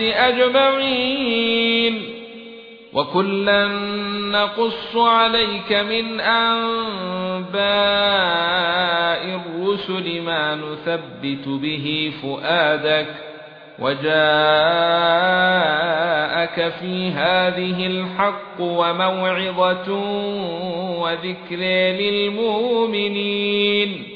أجمعين. وكلا نقص عليك من أنباء الرسل ما نثبت به فؤادك وجاءك في هذه الحق وموعظة وذكر للمؤمنين.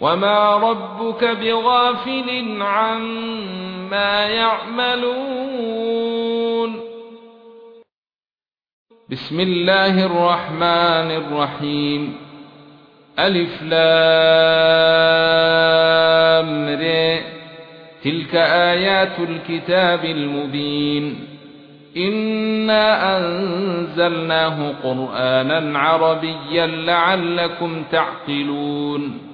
وما ربك بغافل عما يعملون. بسم الله الرحمن الرحيم. الف لام ر. تلك ايات الكتاب المبين. انا انزلناه قرانا عربيا لعلكم تعقلون.